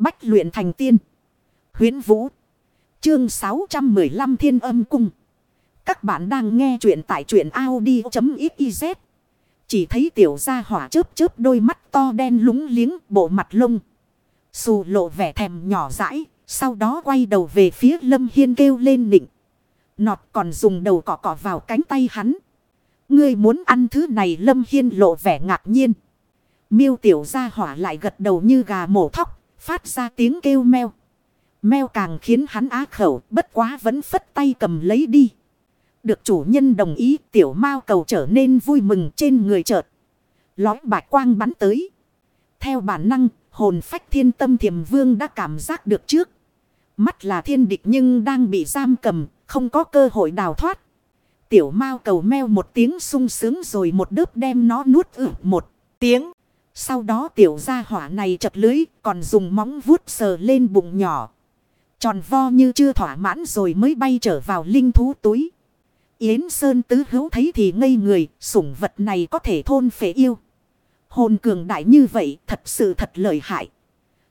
Bách luyện thành tiên. Huyến Vũ. Chương 615 Thiên Âm Cung. Các bạn đang nghe truyện tại truyện Audi.xyz. Chỉ thấy tiểu gia hỏa chớp chớp đôi mắt to đen lúng liếng, bộ mặt lông. Xù lộ vẻ thèm nhỏ dãi. Sau đó quay đầu về phía Lâm Hiên kêu lên nịnh. Nọt còn dùng đầu cỏ cỏ vào cánh tay hắn. Ngươi muốn ăn thứ này, Lâm Hiên lộ vẻ ngạc nhiên. Miêu tiểu gia hỏa lại gật đầu như gà mổ thóc. Phát ra tiếng kêu meo. Meo càng khiến hắn á khẩu, bất quá vẫn phất tay cầm lấy đi. Được chủ nhân đồng ý, tiểu mao cầu trở nên vui mừng trên người chợt. Lói bạch quang bắn tới. Theo bản năng, hồn phách thiên tâm thiềm vương đã cảm giác được trước. Mắt là thiên địch nhưng đang bị giam cầm, không có cơ hội đào thoát. Tiểu mao cầu meo một tiếng sung sướng rồi một đớp đem nó nuốt ử một tiếng. Sau đó tiểu gia hỏa này chật lưới còn dùng móng vuốt sờ lên bụng nhỏ. Tròn vo như chưa thỏa mãn rồi mới bay trở vào linh thú túi. Yến Sơn tứ hữu thấy thì ngây người, sủng vật này có thể thôn phệ yêu. Hồn cường đại như vậy thật sự thật lợi hại.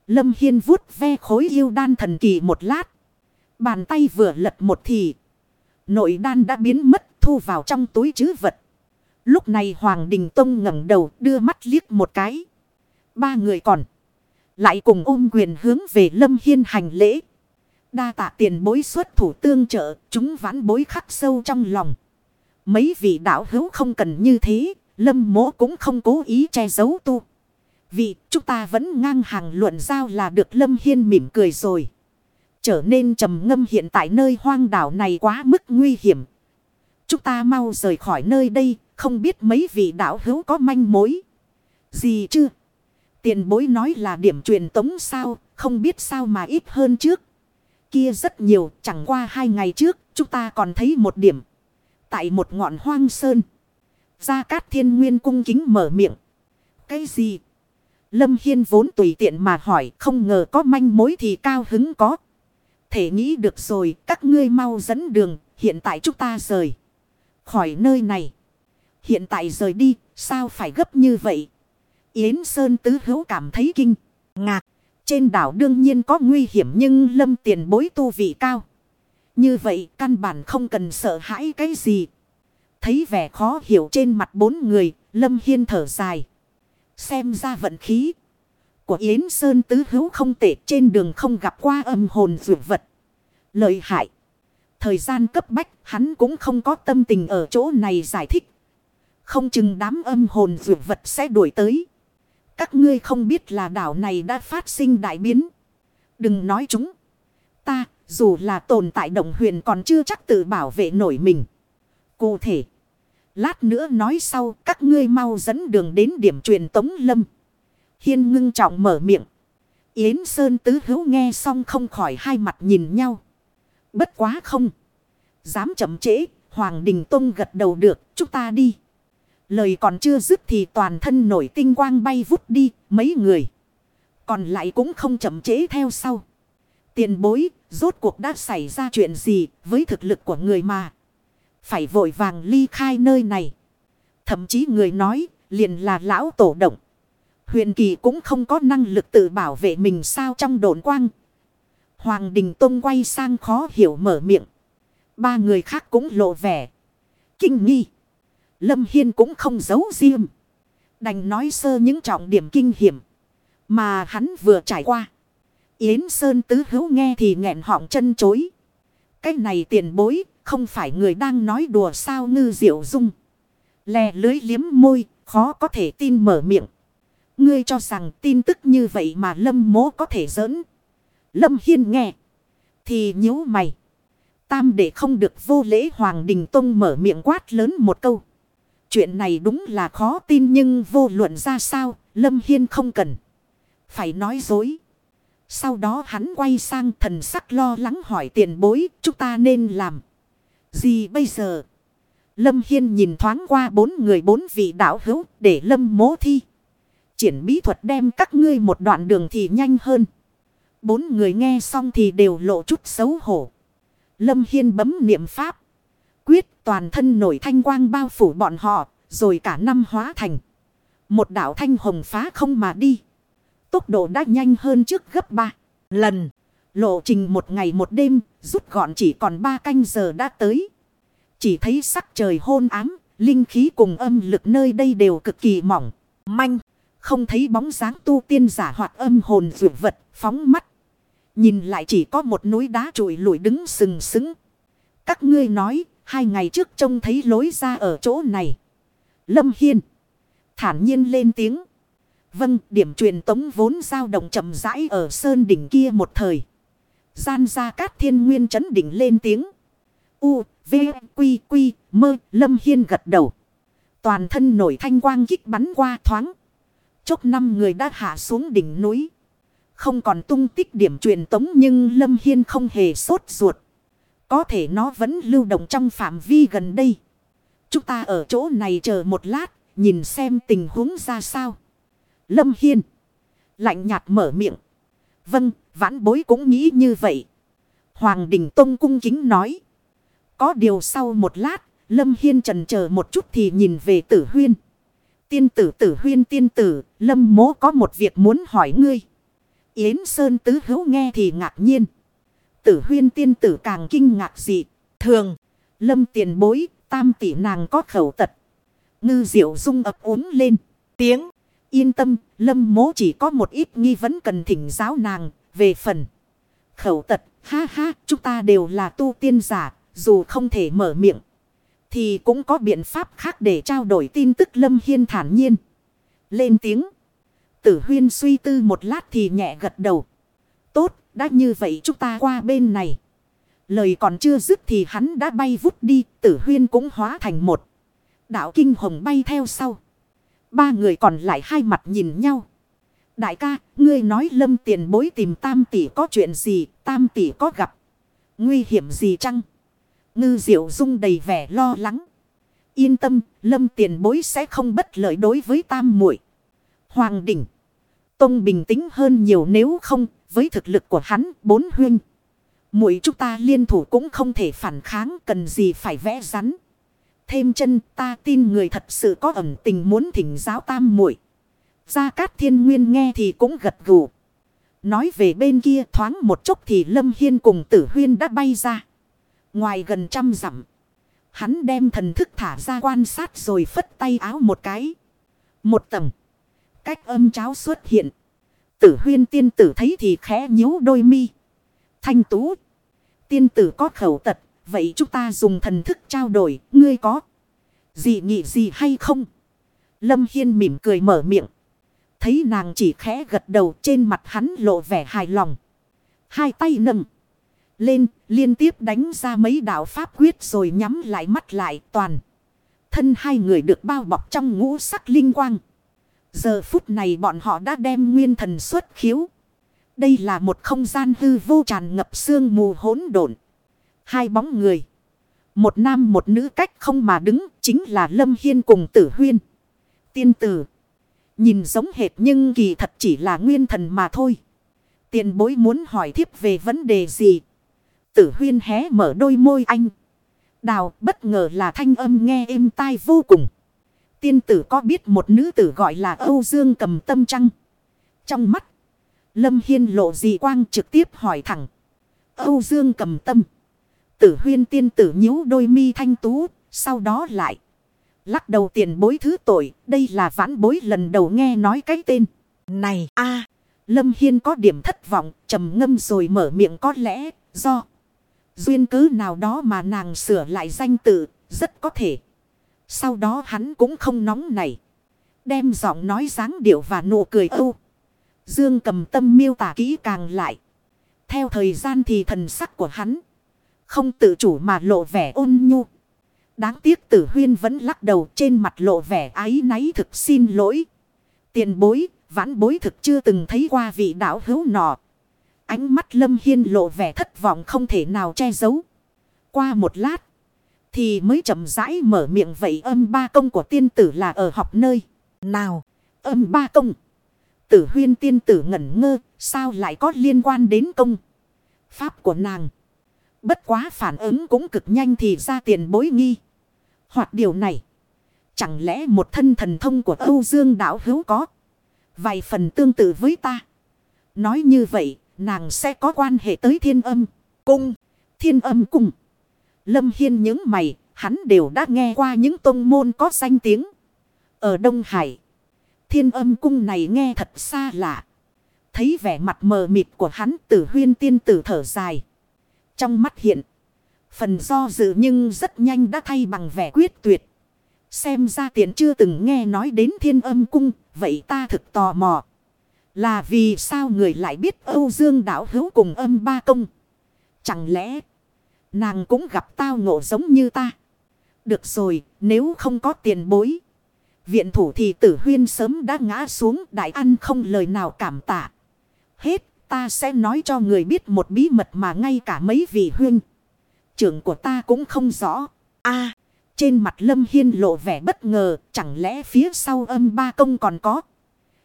Lâm Hiên vuốt ve khối yêu đan thần kỳ một lát. Bàn tay vừa lật một thì. Nội đan đã biến mất thu vào trong túi chứ vật. Lúc này Hoàng Đình Tông ngẩng đầu, đưa mắt liếc một cái. Ba người còn. Lại cùng ôm quyền hướng về Lâm Hiên hành lễ. Đa tạ tiền bối xuất thủ tương trợ. Chúng vãn bối khắc sâu trong lòng. Mấy vị đạo hữu không cần như thế. Lâm mỗ cũng không cố ý che giấu tu. Vì chúng ta vẫn ngang hàng luận giao là được Lâm Hiên mỉm cười rồi. Trở nên trầm ngâm hiện tại nơi hoang đảo này quá mức nguy hiểm. Chúng ta mau rời khỏi nơi đây, không biết mấy vị đạo hữu có manh mối. Gì chưa? Tiền bối nói là điểm truyền tống sao, không biết sao mà ít hơn trước. Kia rất nhiều, chẳng qua hai ngày trước, chúng ta còn thấy một điểm. Tại một ngọn hoang sơn. Gia Cát Thiên Nguyên cung kính mở miệng. Cái gì? Lâm Hiên vốn tùy tiện mà hỏi, không ngờ có manh mối thì cao hứng có. Thể nghĩ được rồi, các ngươi mau dẫn đường, hiện tại chúng ta rời. Khỏi nơi này. Hiện tại rời đi, sao phải gấp như vậy? Yến Sơn Tứ Hữu cảm thấy kinh, ngạc. Trên đảo đương nhiên có nguy hiểm nhưng lâm tiền bối tu vị cao. Như vậy căn bản không cần sợ hãi cái gì. Thấy vẻ khó hiểu trên mặt bốn người, lâm hiên thở dài. Xem ra vận khí của Yến Sơn Tứ Hữu không tệ trên đường không gặp qua âm hồn dược vật. Lợi hại. Thời gian cấp bách hắn cũng không có tâm tình ở chỗ này giải thích. Không chừng đám âm hồn dược vật sẽ đuổi tới. Các ngươi không biết là đảo này đã phát sinh đại biến. Đừng nói chúng. Ta, dù là tồn tại động huyền còn chưa chắc tự bảo vệ nổi mình. Cụ thể. Lát nữa nói sau các ngươi mau dẫn đường đến điểm truyền tống lâm. Hiên ngưng trọng mở miệng. Yến Sơn tứ hữu nghe xong không khỏi hai mặt nhìn nhau. Bất quá không. Dám chậm trễ. Hoàng Đình Tông gật đầu được. Chúng ta đi. Lời còn chưa dứt thì toàn thân nổi tinh quang bay vút đi. Mấy người. Còn lại cũng không chậm trễ theo sau. Tiền bối. Rốt cuộc đã xảy ra chuyện gì với thực lực của người mà. Phải vội vàng ly khai nơi này. Thậm chí người nói, liền là lão tổ động. Huyền kỳ cũng không có năng lực tự bảo vệ mình sao trong đồn quang. Hoàng Đình Tông quay sang khó hiểu mở miệng. Ba người khác cũng lộ vẻ. Kinh nghi. Lâm Hiên cũng không giấu riêng. Đành nói sơ những trọng điểm kinh hiểm. Mà hắn vừa trải qua. Yến Sơn Tứ Hữu nghe thì nghẹn họng chân chối. Cái này tiền bối. Không phải người đang nói đùa sao ngư diệu dung. Lè lưới liếm môi. Khó có thể tin mở miệng. Ngươi cho rằng tin tức như vậy mà Lâm mố có thể giỡn. Lâm Hiên nghe. Thì nhíu mày. Tam để không được vô lễ Hoàng Đình Tông mở miệng quát lớn một câu. Chuyện này đúng là khó tin nhưng vô luận ra sao, Lâm Hiên không cần. Phải nói dối. Sau đó hắn quay sang thần sắc lo lắng hỏi tiền bối, chúng ta nên làm. Gì bây giờ? Lâm Hiên nhìn thoáng qua bốn người bốn vị đạo hữu để Lâm mố thi. Triển bí thuật đem các ngươi một đoạn đường thì nhanh hơn. Bốn người nghe xong thì đều lộ chút xấu hổ. Lâm Hiên bấm niệm pháp. Quyết toàn thân nổi thanh quang bao phủ bọn họ. Rồi cả năm hóa thành. Một đảo thanh hồng phá không mà đi. Tốc độ đã nhanh hơn trước gấp ba lần. Lộ trình một ngày một đêm, rút gọn chỉ còn ba canh giờ đã tới. Chỉ thấy sắc trời hôn ám, linh khí cùng âm lực nơi đây đều cực kỳ mỏng, manh. Không thấy bóng dáng tu tiên giả hoạt âm hồn vượt vật, phóng mắt. Nhìn lại chỉ có một núi đá trụi lùi đứng sừng sững. Các ngươi nói, hai ngày trước trông thấy lối ra ở chỗ này. Lâm Hiên. Thản nhiên lên tiếng. Vâng, điểm truyền tống vốn dao động chậm rãi ở sơn đỉnh kia một thời. Gian ra cát thiên nguyên chấn đỉnh lên tiếng. U, V, Quy, Quy, Mơ, Lâm Hiên gật đầu. Toàn thân nổi thanh quang kích bắn qua thoáng. Chốc năm người đã hạ xuống đỉnh núi. Không còn tung tích điểm truyền tống nhưng Lâm Hiên không hề sốt ruột. Có thể nó vẫn lưu động trong phạm vi gần đây. Chúng ta ở chỗ này chờ một lát, nhìn xem tình huống ra sao. Lâm Hiên. Lạnh nhạt mở miệng. Vâng, vãn bối cũng nghĩ như vậy. Hoàng Đình Tông cung kính nói. Có điều sau một lát, Lâm Hiên trần chờ một chút thì nhìn về tử huyên. Tiên tử tử huyên tiên tử, Lâm mố có một việc muốn hỏi ngươi. Yến Sơn tứ hữu nghe thì ngạc nhiên. Tử huyên tiên tử càng kinh ngạc dị. Thường, Lâm tiền bối, tam tỷ nàng có khẩu tật. Ngư diệu dung ập uống lên. Tiếng, yên tâm, Lâm mố chỉ có một ít nghi vấn cần thỉnh giáo nàng, về phần. Khẩu tật, ha ha, chúng ta đều là tu tiên giả, dù không thể mở miệng. Thì cũng có biện pháp khác để trao đổi tin tức Lâm Hiên thản nhiên. Lên tiếng. Tử huyên suy tư một lát thì nhẹ gật đầu. Tốt, đã như vậy chúng ta qua bên này. Lời còn chưa dứt thì hắn đã bay vút đi, tử huyên cũng hóa thành một. Đạo kinh hồng bay theo sau. Ba người còn lại hai mặt nhìn nhau. Đại ca, ngươi nói lâm tiền bối tìm tam tỷ có chuyện gì, tam tỷ có gặp. Nguy hiểm gì chăng? Ngư diệu dung đầy vẻ lo lắng. Yên tâm, lâm tiền bối sẽ không bất lợi đối với tam muội Hoàng đỉnh. Tông bình tĩnh hơn nhiều nếu không, với thực lực của hắn, bốn huynh. muội chúng ta liên thủ cũng không thể phản kháng, cần gì phải vẽ rắn. Thêm chân ta tin người thật sự có ẩn tình muốn thỉnh giáo tam muội Gia Cát Thiên Nguyên nghe thì cũng gật gù. Nói về bên kia thoáng một chút thì Lâm Hiên cùng tử huyên đã bay ra. Ngoài gần trăm dặm. Hắn đem thần thức thả ra quan sát rồi phất tay áo một cái. Một tầng. Cách âm cháo xuất hiện. Tử huyên tiên tử thấy thì khẽ nhíu đôi mi. Thanh tú. Tiên tử có khẩu tật. Vậy chúng ta dùng thần thức trao đổi. Ngươi có gì nghị gì hay không? Lâm Hiên mỉm cười mở miệng. Thấy nàng chỉ khẽ gật đầu trên mặt hắn lộ vẻ hài lòng. Hai tay nâng lên, liên tiếp đánh ra mấy đạo pháp quyết rồi nhắm lại mắt lại toàn. Thân hai người được bao bọc trong ngũ sắc linh quang. Giờ phút này bọn họ đã đem nguyên thần xuất khiếu. Đây là một không gian hư vô tràn ngập sương mù hỗn độn. Hai bóng người. Một nam một nữ cách không mà đứng chính là Lâm Hiên cùng tử huyên. Tiên tử. Nhìn giống hệt nhưng kỳ thật chỉ là nguyên thần mà thôi. Tiền bối muốn hỏi thiếp về vấn đề gì? Tử huyên hé mở đôi môi anh. Đào, bất ngờ là thanh âm nghe êm tai vô cùng. Tiên tử có biết một nữ tử gọi là Âu Dương cầm tâm trăng. Trong mắt. Lâm Hiên lộ dị quang trực tiếp hỏi thẳng. Âu Dương cầm tâm. Tử huyên tiên tử nhíu đôi mi thanh tú. Sau đó lại. Lắc đầu tiền bối thứ tội. Đây là vãn bối lần đầu nghe nói cái tên. Này a Lâm Hiên có điểm thất vọng. trầm ngâm rồi mở miệng có lẽ. Do. Duyên cứ nào đó mà nàng sửa lại danh tự, rất có thể. Sau đó hắn cũng không nóng nảy, Đem giọng nói dáng điệu và nụ cười âu. Dương cầm tâm miêu tả kỹ càng lại. Theo thời gian thì thần sắc của hắn. Không tự chủ mà lộ vẻ ôn nhu. Đáng tiếc tử huyên vẫn lắc đầu trên mặt lộ vẻ ái náy thực xin lỗi. Tiền bối, vãn bối thực chưa từng thấy qua vị đạo hữu nọ. Ánh mắt Lâm Hiên lộ vẻ thất vọng không thể nào che giấu. Qua một lát. Thì mới chậm rãi mở miệng vậy âm ba công của tiên tử là ở học nơi. Nào. Âm ba công. Tử huyên tiên tử ngẩn ngơ. Sao lại có liên quan đến công. Pháp của nàng. Bất quá phản ứng cũng cực nhanh thì ra tiền bối nghi. Hoặc điều này. Chẳng lẽ một thân thần thông của Âu Dương Đạo hữu có. Vài phần tương tự với ta. Nói như vậy, nàng sẽ có quan hệ tới thiên âm. Cung, thiên âm cung. Lâm Hiên những mày, hắn đều đã nghe qua những tông môn có danh tiếng. Ở Đông Hải, thiên âm cung này nghe thật xa lạ. Thấy vẻ mặt mờ mịt của hắn tử huyên tiên tử thở dài. Trong mắt hiện, phần do dự nhưng rất nhanh đã thay bằng vẻ quyết tuyệt. Xem ra tiện chưa từng nghe nói đến thiên âm cung, vậy ta thực tò mò. Là vì sao người lại biết Âu Dương đảo hữu cùng âm ba công? Chẳng lẽ nàng cũng gặp tao ngộ giống như ta? Được rồi, nếu không có tiền bối. Viện thủ thì tử huyên sớm đã ngã xuống đại ăn không lời nào cảm tạ. Hết, ta sẽ nói cho người biết một bí mật mà ngay cả mấy vị huyên. Trưởng của ta cũng không rõ. a trên mặt Lâm Hiên lộ vẻ bất ngờ, chẳng lẽ phía sau âm ba công còn có.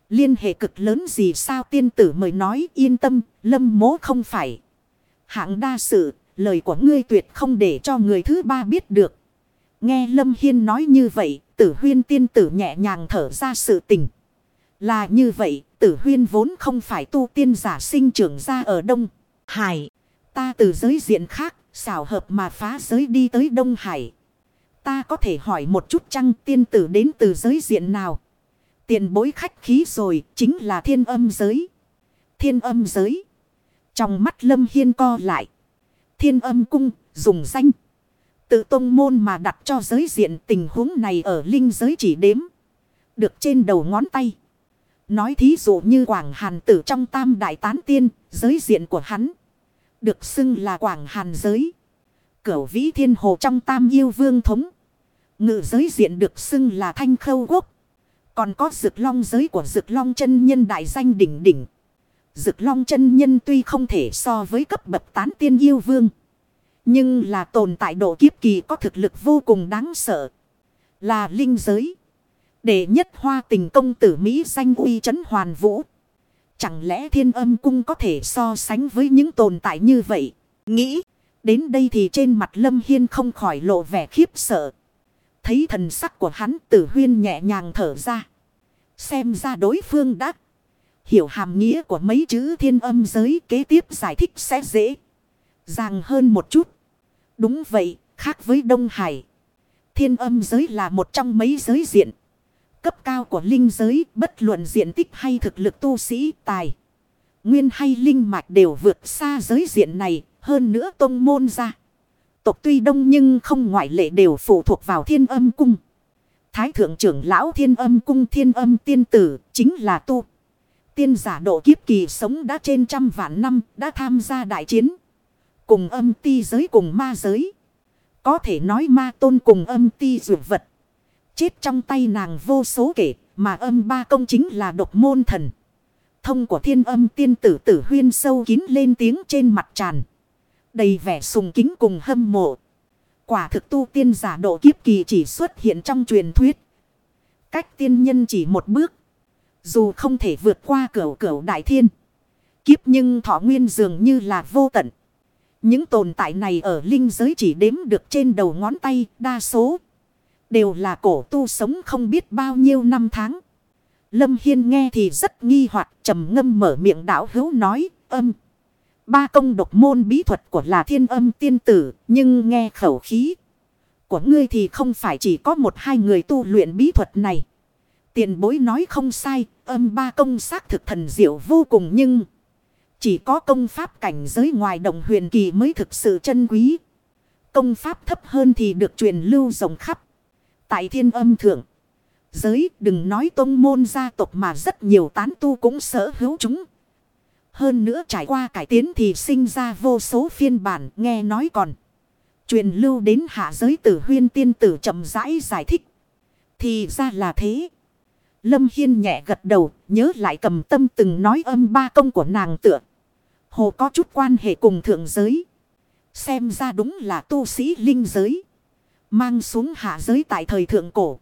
Liên hệ cực lớn gì sao tiên tử mới nói yên tâm, Lâm mố không phải. Hạng đa sự, lời của ngươi tuyệt không để cho người thứ ba biết được. Nghe Lâm Hiên nói như vậy, tử huyên tiên tử nhẹ nhàng thở ra sự tình. Là như vậy, tử huyên vốn không phải tu tiên giả sinh trưởng ra ở Đông Hải. Ta từ giới diện khác, xảo hợp mà phá giới đi tới Đông Hải. Ta có thể hỏi một chút chăng tiên tử đến từ giới diện nào? Tiền bối khách khí rồi, chính là thiên âm giới. Thiên âm giới. Trong mắt Lâm Hiên co lại. Thiên âm cung, dùng danh. Tự tông môn mà đặt cho giới diện tình huống này ở linh giới chỉ đếm. Được trên đầu ngón tay. Nói thí dụ như Quảng Hàn tử trong tam đại tán tiên, giới diện của hắn. Được xưng là Quảng Hàn giới. Cửu vĩ thiên hồ trong tam yêu vương thống. Ngự giới diện được xưng là thanh khâu quốc. Còn có rực long giới của rực long chân nhân đại danh đỉnh đỉnh. Dực long chân nhân tuy không thể so với cấp bậc tán tiên yêu vương. Nhưng là tồn tại độ kiếp kỳ có thực lực vô cùng đáng sợ. Là linh giới. Để nhất hoa tình công tử Mỹ danh uy chấn hoàn vũ. Chẳng lẽ thiên âm cung có thể so sánh với những tồn tại như vậy? Nghĩ. Đến đây thì trên mặt Lâm Hiên không khỏi lộ vẻ khiếp sợ. Thấy thần sắc của hắn tử huyên nhẹ nhàng thở ra. Xem ra đối phương đã hiểu hàm nghĩa của mấy chữ thiên âm giới kế tiếp giải thích sẽ dễ. Dàng hơn một chút. Đúng vậy, khác với Đông Hải. Thiên âm giới là một trong mấy giới diện. Cấp cao của linh giới, bất luận diện tích hay thực lực tu sĩ tài. Nguyên hay linh mạch đều vượt xa giới diện này, hơn nữa tông môn ra tộc tuy đông nhưng không ngoại lệ đều phụ thuộc vào thiên âm cung. Thái thượng trưởng lão thiên âm cung thiên âm tiên tử chính là tu. Tiên giả độ kiếp kỳ sống đã trên trăm vạn năm, đã tham gia đại chiến. Cùng âm ti giới cùng ma giới. Có thể nói ma tôn cùng âm ti dược vật. Chết trong tay nàng vô số kể, mà âm ba công chính là độc môn thần. Thông của thiên âm tiên tử tử huyên sâu kín lên tiếng trên mặt tràn đầy vẻ sùng kính cùng hâm mộ. Quả thực tu tiên giả độ kiếp kỳ chỉ xuất hiện trong truyền thuyết. Cách tiên nhân chỉ một bước. Dù không thể vượt qua cửa cửa đại thiên. Kiếp nhưng thọ nguyên dường như là vô tận. Những tồn tại này ở linh giới chỉ đếm được trên đầu ngón tay đa số. Đều là cổ tu sống không biết bao nhiêu năm tháng. Lâm Hiên nghe thì rất nghi hoặc trầm ngâm mở miệng đảo hữu nói âm. Ba công độc môn bí thuật của là thiên âm tiên tử, nhưng nghe khẩu khí của ngươi thì không phải chỉ có một hai người tu luyện bí thuật này. Tiền bối nói không sai, âm ba công xác thực thần diệu vô cùng nhưng chỉ có công pháp cảnh giới ngoài đồng huyền kỳ mới thực sự chân quý. Công pháp thấp hơn thì được truyền lưu rộng khắp. Tại thiên âm thượng, giới đừng nói tông môn gia tộc mà rất nhiều tán tu cũng sở hữu chúng. Hơn nữa trải qua cải tiến thì sinh ra vô số phiên bản nghe nói còn. Truyền lưu đến hạ giới tử huyên tiên tử chậm rãi giải thích. Thì ra là thế. Lâm Hiên nhẹ gật đầu nhớ lại cầm tâm từng nói âm ba công của nàng tựa. Hồ có chút quan hệ cùng thượng giới. Xem ra đúng là tu sĩ linh giới. Mang xuống hạ giới tại thời thượng cổ.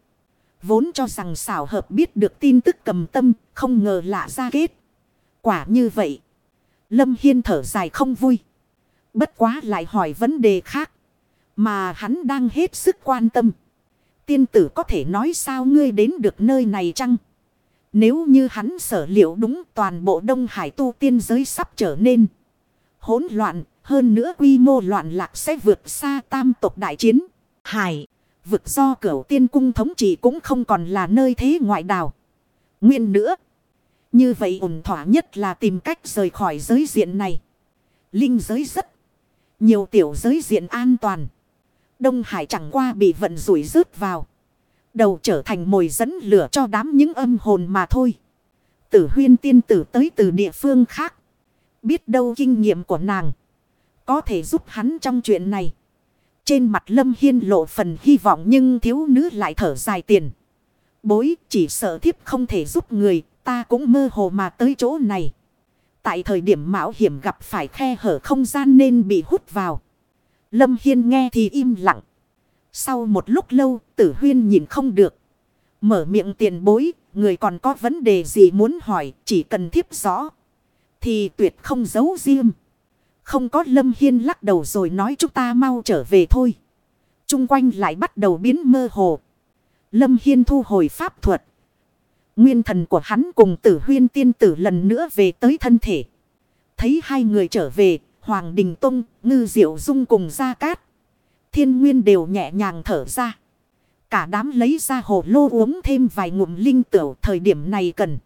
Vốn cho rằng xảo hợp biết được tin tức cầm tâm, không ngờ lạ ra kết. Quả như vậy. Lâm Hiên thở dài không vui. Bất quá lại hỏi vấn đề khác. Mà hắn đang hết sức quan tâm. Tiên tử có thể nói sao ngươi đến được nơi này chăng? Nếu như hắn sở liệu đúng toàn bộ Đông Hải tu tiên giới sắp trở nên hỗn loạn, hơn nữa quy mô loạn lạc sẽ vượt xa tam tộc đại chiến. Hải, vực do cửu tiên cung thống trị cũng không còn là nơi thế ngoại đảo. Nguyên nữa. Như vậy ổn thỏa nhất là tìm cách rời khỏi giới diện này. Linh giới rất nhiều tiểu giới diện an toàn. Đông Hải chẳng qua bị vận rủi rớt vào. Đầu trở thành mồi dẫn lửa cho đám những âm hồn mà thôi. Tử huyên tiên tử tới từ địa phương khác. Biết đâu kinh nghiệm của nàng. Có thể giúp hắn trong chuyện này. Trên mặt Lâm Hiên lộ phần hy vọng nhưng thiếu nữ lại thở dài tiền. Bối, chỉ sợ thiếp không thể giúp người. Ta cũng mơ hồ mà tới chỗ này. Tại thời điểm mạo hiểm gặp phải khe hở không gian nên bị hút vào. Lâm Hiên nghe thì im lặng. Sau một lúc lâu tử huyên nhìn không được. Mở miệng tiền bối. Người còn có vấn đề gì muốn hỏi chỉ cần thiếp rõ. Thì tuyệt không giấu riêng. Không có Lâm Hiên lắc đầu rồi nói chúng ta mau trở về thôi. Trung quanh lại bắt đầu biến mơ hồ. Lâm Hiên thu hồi pháp thuật. Nguyên thần của hắn cùng tử huyên tiên tử lần nữa về tới thân thể. Thấy hai người trở về, Hoàng Đình Tông, Ngư Diệu Dung cùng Gia Cát. Thiên Nguyên đều nhẹ nhàng thở ra. Cả đám lấy ra hồ lô uống thêm vài ngụm linh tửu thời điểm này cần.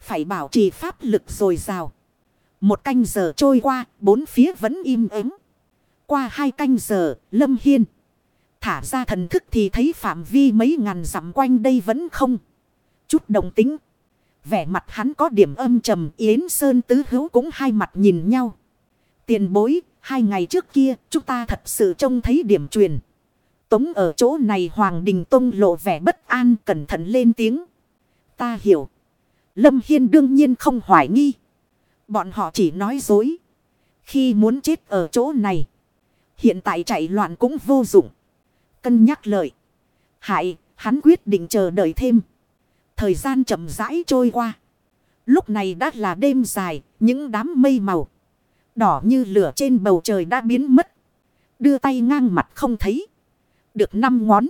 Phải bảo trì pháp lực rồi rào. Một canh giờ trôi qua, bốn phía vẫn im ắng. Qua hai canh giờ, Lâm Hiên. Thả ra thần thức thì thấy phạm vi mấy ngàn dặm quanh đây vẫn không. Chút đồng tính. Vẻ mặt hắn có điểm âm trầm Yến Sơn tứ hữu cũng hai mặt nhìn nhau. Tiền bối, hai ngày trước kia chúng ta thật sự trông thấy điểm truyền. Tống ở chỗ này Hoàng Đình Tông lộ vẻ bất an cẩn thận lên tiếng. Ta hiểu. Lâm Hiên đương nhiên không hoài nghi. Bọn họ chỉ nói dối. Khi muốn chết ở chỗ này. Hiện tại chạy loạn cũng vô dụng. Cân nhắc lợi. Hại, hắn quyết định chờ đợi thêm. Thời gian chậm rãi trôi qua. Lúc này đã là đêm dài, những đám mây màu. Đỏ như lửa trên bầu trời đã biến mất. Đưa tay ngang mặt không thấy. Được năm ngón.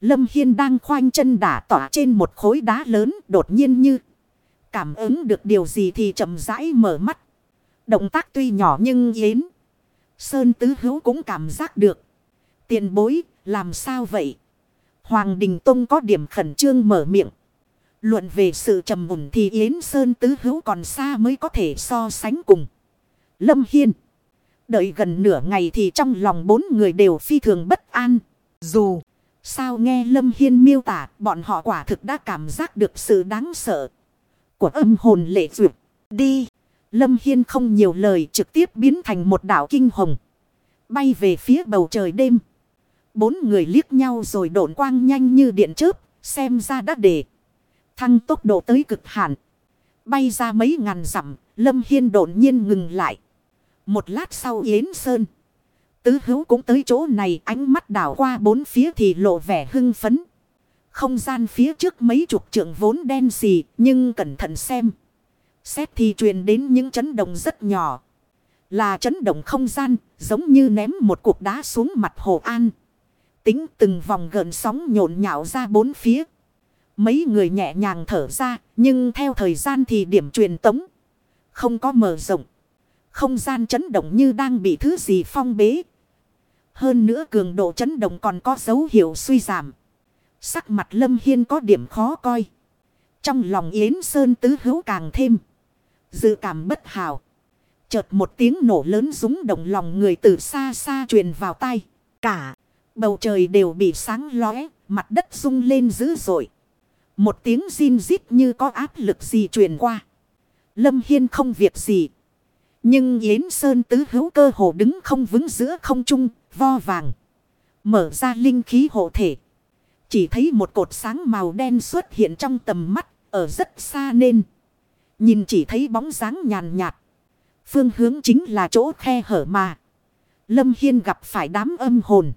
Lâm Hiên đang khoanh chân đả tỏa trên một khối đá lớn đột nhiên như. Cảm ứng được điều gì thì chậm rãi mở mắt. Động tác tuy nhỏ nhưng yến. Sơn tứ hữu cũng cảm giác được. Tiền bối, làm sao vậy? Hoàng Đình Tông có điểm khẩn trương mở miệng. Luận về sự trầm mùn thì Yến Sơn tứ hữu còn xa mới có thể so sánh cùng. Lâm Hiên. Đợi gần nửa ngày thì trong lòng bốn người đều phi thường bất an. Dù sao nghe Lâm Hiên miêu tả, bọn họ quả thực đã cảm giác được sự đáng sợ của âm hồn lệ duyệt. Đi. Lâm Hiên không nhiều lời, trực tiếp biến thành một đảo kinh hồng. Bay về phía bầu trời đêm. Bốn người liếc nhau rồi độn quang nhanh như điện chớp. Xem ra đã để. Thăng tốc độ tới cực hạn. Bay ra mấy ngàn dặm. Lâm Hiên đột nhiên ngừng lại. Một lát sau Yến Sơn. Tứ hữu cũng tới chỗ này, ánh mắt đảo qua bốn phía thì lộ vẻ hưng phấn. Không gian phía trước mấy chục trượng vốn đen xì, nhưng cẩn thận xem. Xét thì truyền đến những chấn động rất nhỏ. Là chấn động không gian, giống như ném một cục đá xuống mặt hồ an. Tính từng vòng gợn sóng nhộn nhạo ra bốn phía. Mấy người nhẹ nhàng thở ra, nhưng theo thời gian thì điểm truyền tống. Không có mở rộng. Không gian chấn động như đang bị thứ gì phong bế. Hơn nữa cường độ chấn động còn có dấu hiệu suy giảm. Sắc mặt Lâm Hiên có điểm khó coi. Trong lòng Yến Sơn tứ hữu càng thêm. Dự cảm bất hảo. Chợt một tiếng nổ lớn rúng động lòng người từ xa xa truyền vào tay. Cả bầu trời đều bị sáng lóe, mặt đất rung lên dữ dội. Một tiếng zin rít như có áp lực gì truyền qua. Lâm Hiên không việc gì. Nhưng Yến Sơn tứ hữu cơ hồ đứng không vững giữa không trung, vo vàng. Mở ra linh khí hộ thể. Chỉ thấy một cột sáng màu đen xuất hiện trong tầm mắt, ở rất xa nên. Nhìn chỉ thấy bóng dáng nhàn nhạt. Phương hướng chính là chỗ khe hở mà. Lâm Hiên gặp phải đám âm hồn.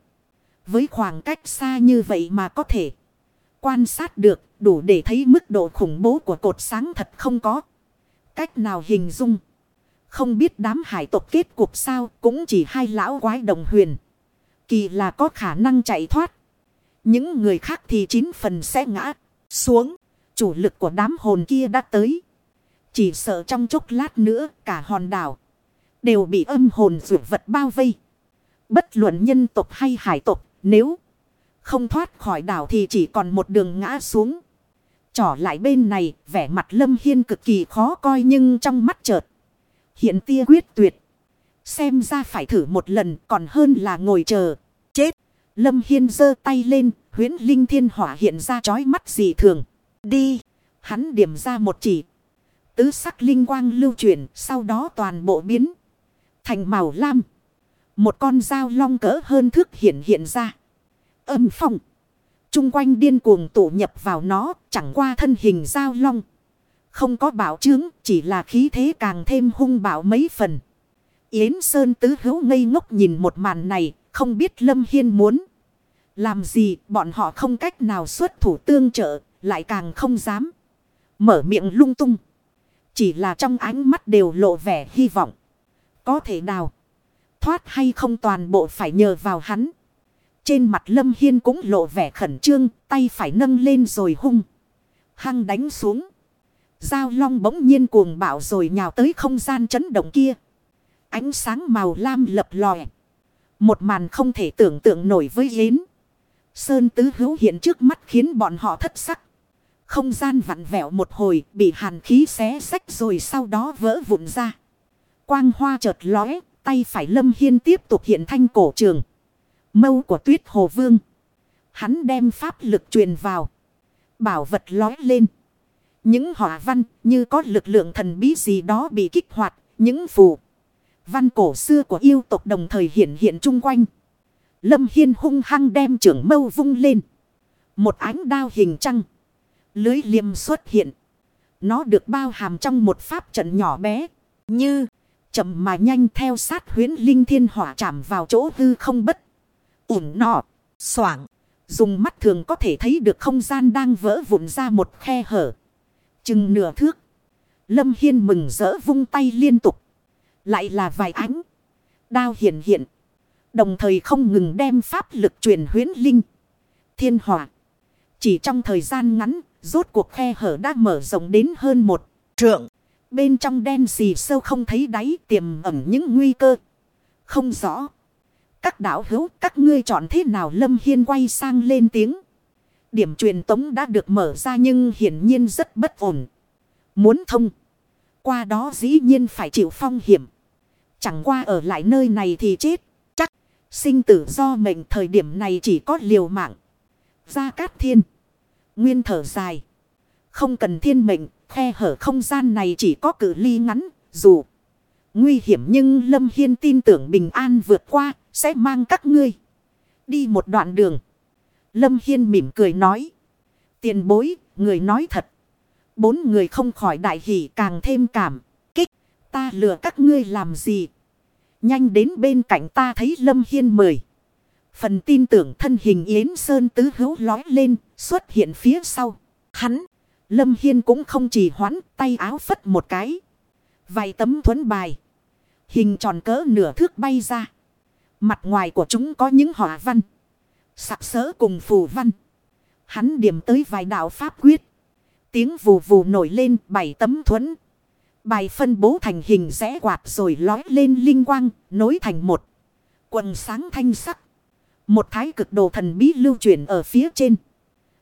Với khoảng cách xa như vậy mà có thể quan sát được đủ để thấy mức độ khủng bố của cột sáng thật không có. Cách nào hình dung. Không biết đám hải tộc kết cuộc sao cũng chỉ hai lão quái đồng huyền. Kỳ là có khả năng chạy thoát. Những người khác thì chín phần sẽ ngã xuống. Chủ lực của đám hồn kia đã tới. Chỉ sợ trong chốc lát nữa cả hòn đảo. Đều bị âm hồn rượu vật bao vây. Bất luận nhân tộc hay hải tộc. Nếu không thoát khỏi đảo thì chỉ còn một đường ngã xuống. Trỏ lại bên này, vẻ mặt lâm hiên cực kỳ khó coi nhưng trong mắt chợt. Hiện tia quyết tuyệt. Xem ra phải thử một lần, còn hơn là ngồi chờ. Chết. Lâm Hiên giơ tay lên. Huyến linh thiên hỏa hiện ra chói mắt dị thường. Đi. Hắn điểm ra một chỉ. Tứ sắc linh quang lưu chuyển. Sau đó toàn bộ biến. Thành màu lam. Một con dao long cỡ hơn thước hiện hiện ra. Âm phong. Trung quanh điên cuồng tụ nhập vào nó. Chẳng qua thân hình dao long. Không có bảo chứng. Chỉ là khí thế càng thêm hung bạo mấy phần. Yến Sơn tứ hữu ngây ngốc nhìn một màn này. Không biết Lâm Hiên muốn. Làm gì, bọn họ không cách nào xuất thủ tương trợ. Lại càng không dám. Mở miệng lung tung. Chỉ là trong ánh mắt đều lộ vẻ hy vọng. Có thể nào. Thoát hay không toàn bộ phải nhờ vào hắn. Trên mặt Lâm Hiên cũng lộ vẻ khẩn trương. Tay phải nâng lên rồi hung. Hăng đánh xuống. Giao long bỗng nhiên cuồng bạo rồi nhào tới không gian chấn động kia. Ánh sáng màu lam lập lòe. Một màn không thể tưởng tượng nổi với Yến. Sơn tứ hữu hiện trước mắt khiến bọn họ thất sắc. Không gian vặn vẹo một hồi bị hàn khí xé sách rồi sau đó vỡ vụn ra. Quang hoa chợt lóe, tay phải lâm hiên tiếp tục hiện thanh cổ trường. Mâu của tuyết hồ vương. Hắn đem pháp lực truyền vào. Bảo vật lói lên. Những họa văn như có lực lượng thần bí gì đó bị kích hoạt. Những phù văn cổ xưa của yêu tộc đồng thời hiện hiện chung quanh. Lâm Hiên hung hăng đem trưởng mâu vung lên. Một ánh đao hình trăng. Lưới liềm xuất hiện. Nó được bao hàm trong một pháp trận nhỏ bé. Như chậm mà nhanh theo sát huyến linh thiên hỏa chạm vào chỗ hư không bất. ổn nọ. Soảng. Dùng mắt thường có thể thấy được không gian đang vỡ vụn ra một khe hở. Chừng nửa thước. Lâm Hiên mừng rỡ vung tay liên tục. Lại là vài ánh. Đao hiện hiện. Đồng thời không ngừng đem pháp lực truyền huyến linh. Thiên hỏa. Chỉ trong thời gian ngắn, rốt cuộc khe hở đã mở rộng đến hơn một trượng. Bên trong đen xì sâu không thấy đáy tiềm ẩn những nguy cơ. Không rõ. Các đảo hữu các ngươi chọn thế nào Lâm Hiên quay sang lên tiếng. Điểm truyền tống đã được mở ra nhưng hiển nhiên rất bất ổn. Muốn thông. Qua đó dĩ nhiên phải chịu phong hiểm. Chẳng qua ở lại nơi này thì chết. Chắc sinh tử do mệnh thời điểm này chỉ có liều mạng. Gia Cát Thiên. Nguyên thở dài. Không cần thiên mệnh, khe hở không gian này chỉ có cử ly ngắn, dù nguy hiểm nhưng Lâm Hiên tin tưởng bình an vượt qua, sẽ mang các ngươi đi một đoạn đường. Lâm Hiên mỉm cười nói. Tiền bối, người nói thật. Bốn người không khỏi đại hỷ càng thêm cảm. Kích, ta lừa các ngươi làm gì? Nhanh đến bên cạnh ta thấy Lâm Hiên mời. Phần tin tưởng thân hình Yến Sơn tứ hữu lói lên, xuất hiện phía sau. Hắn, Lâm Hiên cũng không chỉ hoãn, tay áo phất một cái. Vài tấm thuấn bài. Hình tròn cỡ nửa thước bay ra. Mặt ngoài của chúng có những họa văn sặc sỡ cùng phù văn. Hắn điểm tới vài đạo pháp quyết. Tiếng vù vù nổi lên bảy tấm thuẫn. Bài phân bố thành hình rẽ quạt rồi lói lên linh quang, nối thành một. Quần sáng thanh sắc. Một thái cực đồ thần bí lưu chuyển ở phía trên.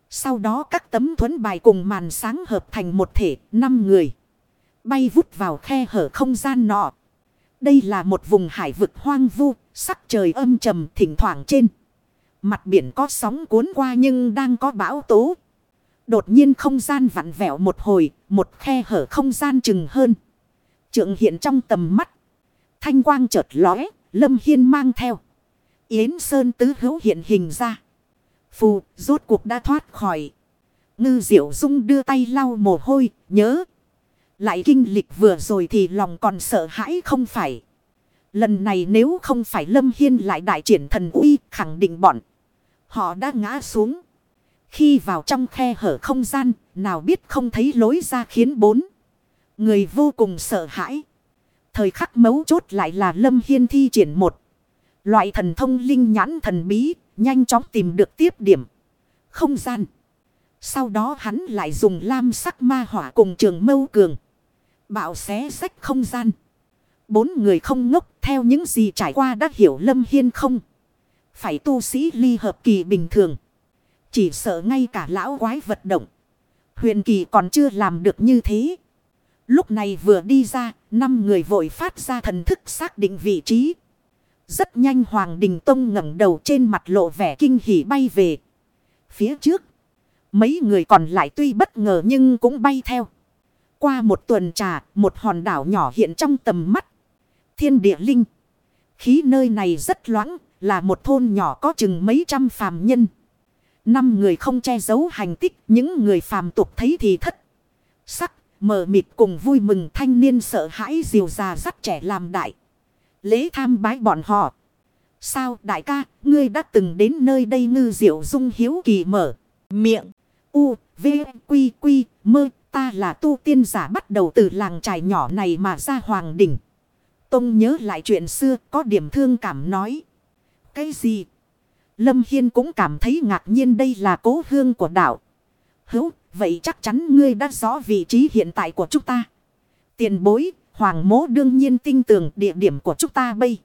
Sau đó các tấm thuẫn bài cùng màn sáng hợp thành một thể, năm người. Bay vút vào khe hở không gian nọ. Đây là một vùng hải vực hoang vu, sắc trời âm trầm thỉnh thoảng trên. Mặt biển có sóng cuốn qua nhưng đang có bão tố. Đột nhiên không gian vặn vẹo một hồi, một khe hở không gian chừng hơn. Trượng hiện trong tầm mắt. Thanh quang chợt lóe, Lâm Hiên mang theo. Yến Sơn tứ hữu hiện hình ra. Phù, rốt cuộc đã thoát khỏi. Ngư Diệu Dung đưa tay lau mồ hôi, nhớ. Lại kinh lịch vừa rồi thì lòng còn sợ hãi không phải. Lần này nếu không phải Lâm Hiên lại đại triển thần uy khẳng định bọn. Họ đã ngã xuống. Khi vào trong khe hở không gian, nào biết không thấy lối ra khiến bốn. Người vô cùng sợ hãi. Thời khắc mấu chốt lại là Lâm Hiên thi triển một. Loại thần thông linh nhãn thần bí, nhanh chóng tìm được tiếp điểm. Không gian. Sau đó hắn lại dùng lam sắc ma hỏa cùng trường mâu cường. Bạo xé sách không gian. Bốn người không ngốc theo những gì trải qua đã hiểu Lâm Hiên không. Phải tu sĩ ly hợp kỳ bình thường. Chỉ sợ ngay cả lão quái vật động. Huyền kỳ còn chưa làm được như thế. Lúc này vừa đi ra, năm người vội phát ra thần thức xác định vị trí. Rất nhanh Hoàng Đình Tông ngẩng đầu trên mặt lộ vẻ kinh hỉ bay về. Phía trước, mấy người còn lại tuy bất ngờ nhưng cũng bay theo. Qua một tuần trà, một hòn đảo nhỏ hiện trong tầm mắt. Thiên địa linh. Khí nơi này rất loãng, là một thôn nhỏ có chừng mấy trăm phàm nhân. Năm người không che giấu hành tích, những người phàm tục thấy thì thất. Sắc, mờ mịt cùng vui mừng thanh niên sợ hãi diều già dắt trẻ làm đại. Lễ tham bái bọn họ. Sao đại ca, ngươi đã từng đến nơi đây ngư diệu dung hiếu kỳ mở. Miệng. U, V, Quy, Quy, mơ. Ta là tu tiên giả bắt đầu từ làng trài nhỏ này mà ra hoàng đỉnh công nhớ lại chuyện xưa có điểm thương cảm nói. Cái gì? Lâm Hiên cũng cảm thấy ngạc nhiên đây là cố hương của đảo Hữu, vậy chắc chắn ngươi đã rõ vị trí hiện tại của chúng ta. Tiền bối, hoàng mố đương nhiên tin tưởng địa điểm của chúng ta bây.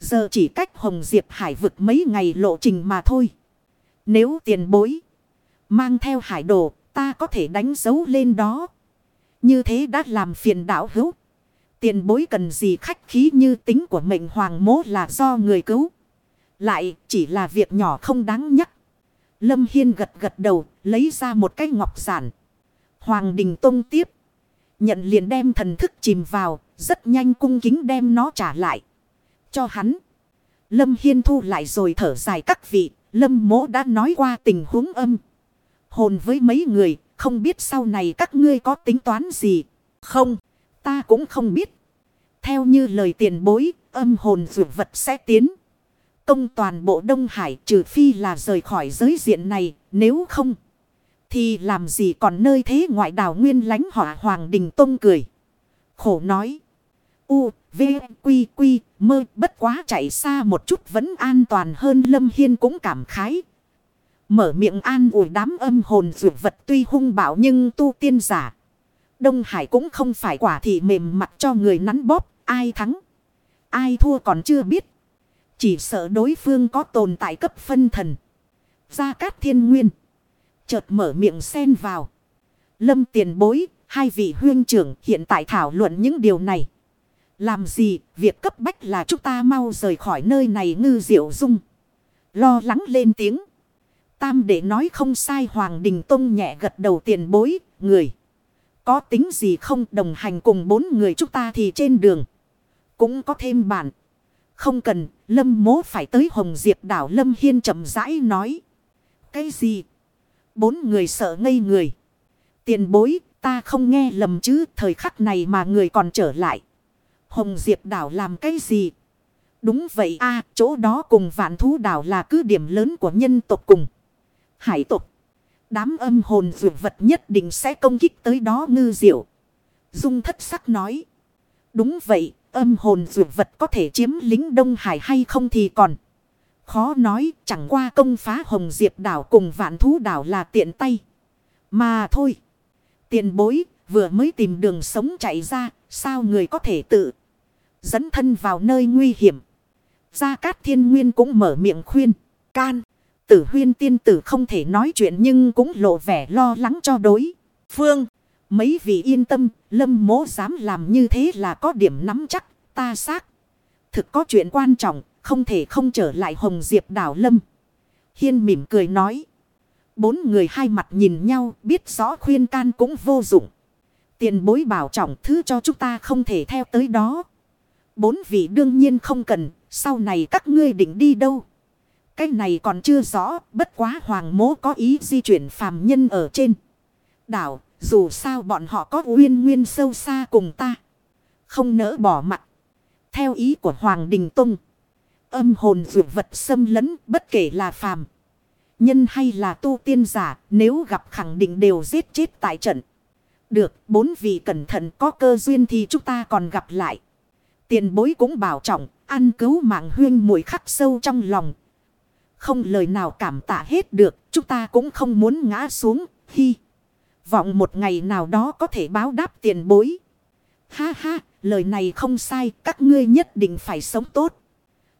Giờ chỉ cách Hồng Diệp Hải vực mấy ngày lộ trình mà thôi. Nếu tiền bối mang theo hải đồ, ta có thể đánh dấu lên đó. Như thế đã làm phiền đảo hữu. Tiền bối cần gì khách khí như tính của mệnh hoàng mố là do người cứu. Lại chỉ là việc nhỏ không đáng nhắc. Lâm Hiên gật gật đầu, lấy ra một cái ngọc giản. Hoàng Đình Tông tiếp. Nhận liền đem thần thức chìm vào, rất nhanh cung kính đem nó trả lại. Cho hắn. Lâm Hiên thu lại rồi thở dài các vị. Lâm mỗ đã nói qua tình huống âm. Hồn với mấy người, không biết sau này các ngươi có tính toán gì. Không, ta cũng không biết. Theo như lời tiền bối, âm hồn dụ vật sẽ tiến công toàn bộ Đông Hải trừ phi là rời khỏi giới diện này, nếu không. Thì làm gì còn nơi thế ngoại đảo nguyên lánh họa Hoàng Đình Tông cười. Khổ nói. U, V, Quy, Quy, mơ bất quá chạy xa một chút vẫn an toàn hơn Lâm Hiên cũng cảm khái. Mở miệng an ủi đám âm hồn dụ vật tuy hung bạo nhưng tu tiên giả. Đông Hải cũng không phải quả thị mềm mặt cho người nắn bóp, ai thắng. Ai thua còn chưa biết. Chỉ sợ đối phương có tồn tại cấp phân thần. Gia Cát Thiên Nguyên. Chợt mở miệng xen vào. Lâm tiền bối, hai vị huyên trưởng hiện tại thảo luận những điều này. Làm gì, việc cấp bách là chúng ta mau rời khỏi nơi này ngư diệu dung. Lo lắng lên tiếng. Tam để nói không sai Hoàng Đình Tông nhẹ gật đầu tiền bối, người. Có tính gì không đồng hành cùng bốn người chúng ta thì trên đường. Cũng có thêm bạn. Không cần, Lâm mố phải tới Hồng Diệp đảo Lâm Hiên chậm rãi nói. Cái gì? Bốn người sợ ngây người. Tiền bối, ta không nghe lầm chứ, thời khắc này mà người còn trở lại. Hồng Diệp đảo làm cái gì? Đúng vậy a chỗ đó cùng vạn thú đảo là cứ điểm lớn của nhân tộc cùng. Hải tộc. Đám âm hồn vượt vật nhất định sẽ công kích tới đó ngư diệu. Dung thất sắc nói. Đúng vậy, âm hồn dược vật có thể chiếm lính Đông Hải hay không thì còn. Khó nói, chẳng qua công phá Hồng Diệp đảo cùng vạn thú đảo là tiện tay. Mà thôi. Tiền bối, vừa mới tìm đường sống chạy ra. Sao người có thể tự dẫn thân vào nơi nguy hiểm. Gia Cát Thiên Nguyên cũng mở miệng khuyên. Can. Tử huyên tiên tử không thể nói chuyện nhưng cũng lộ vẻ lo lắng cho đối. Phương. Mấy vị yên tâm, lâm mố dám làm như thế là có điểm nắm chắc, ta xác. Thực có chuyện quan trọng, không thể không trở lại Hồng Diệp đảo lâm. Hiên mỉm cười nói. Bốn người hai mặt nhìn nhau, biết rõ khuyên can cũng vô dụng. Tiền bối bảo trọng thứ cho chúng ta không thể theo tới đó. Bốn vị đương nhiên không cần, sau này các ngươi định đi đâu. Cái này còn chưa rõ, bất quá hoàng mố có ý di chuyển phàm nhân ở trên đảo, dù sao bọn họ có uyên nguyên sâu xa cùng ta. Không nỡ bỏ mặt. Theo ý của Hoàng Đình Tông. Âm hồn dụ vật xâm lấn bất kể là phàm. Nhân hay là tu tiên giả, nếu gặp khẳng định đều giết chết tại trận. Được, bốn vị cẩn thận có cơ duyên thì chúng ta còn gặp lại. Tiền bối cũng bảo trọng, ăn cứu mạng huyên mùi khắc sâu trong lòng. Không lời nào cảm tạ hết được, chúng ta cũng không muốn ngã xuống khi vọng một ngày nào đó có thể báo đáp tiền bối. Ha ha, lời này không sai, các ngươi nhất định phải sống tốt.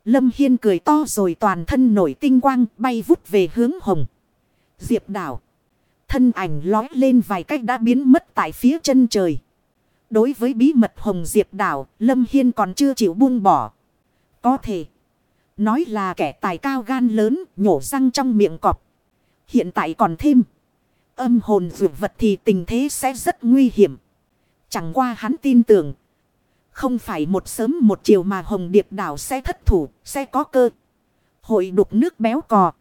Lâm Hiên cười to rồi toàn thân nổi tinh quang bay vút về hướng hồng. Diệp đảo. Thân ảnh lói lên vài cách đã biến mất tại phía chân trời. Đối với bí mật hồng diệp đảo, Lâm Hiên còn chưa chịu buông bỏ. Có thể. Nói là kẻ tài cao gan lớn, nhổ răng trong miệng cọp. Hiện tại còn thêm. Âm hồn vượt vật thì tình thế sẽ rất nguy hiểm. Chẳng qua hắn tin tưởng. Không phải một sớm một chiều mà Hồng Điệp đảo sẽ thất thủ, sẽ có cơ. Hội đục nước béo cò.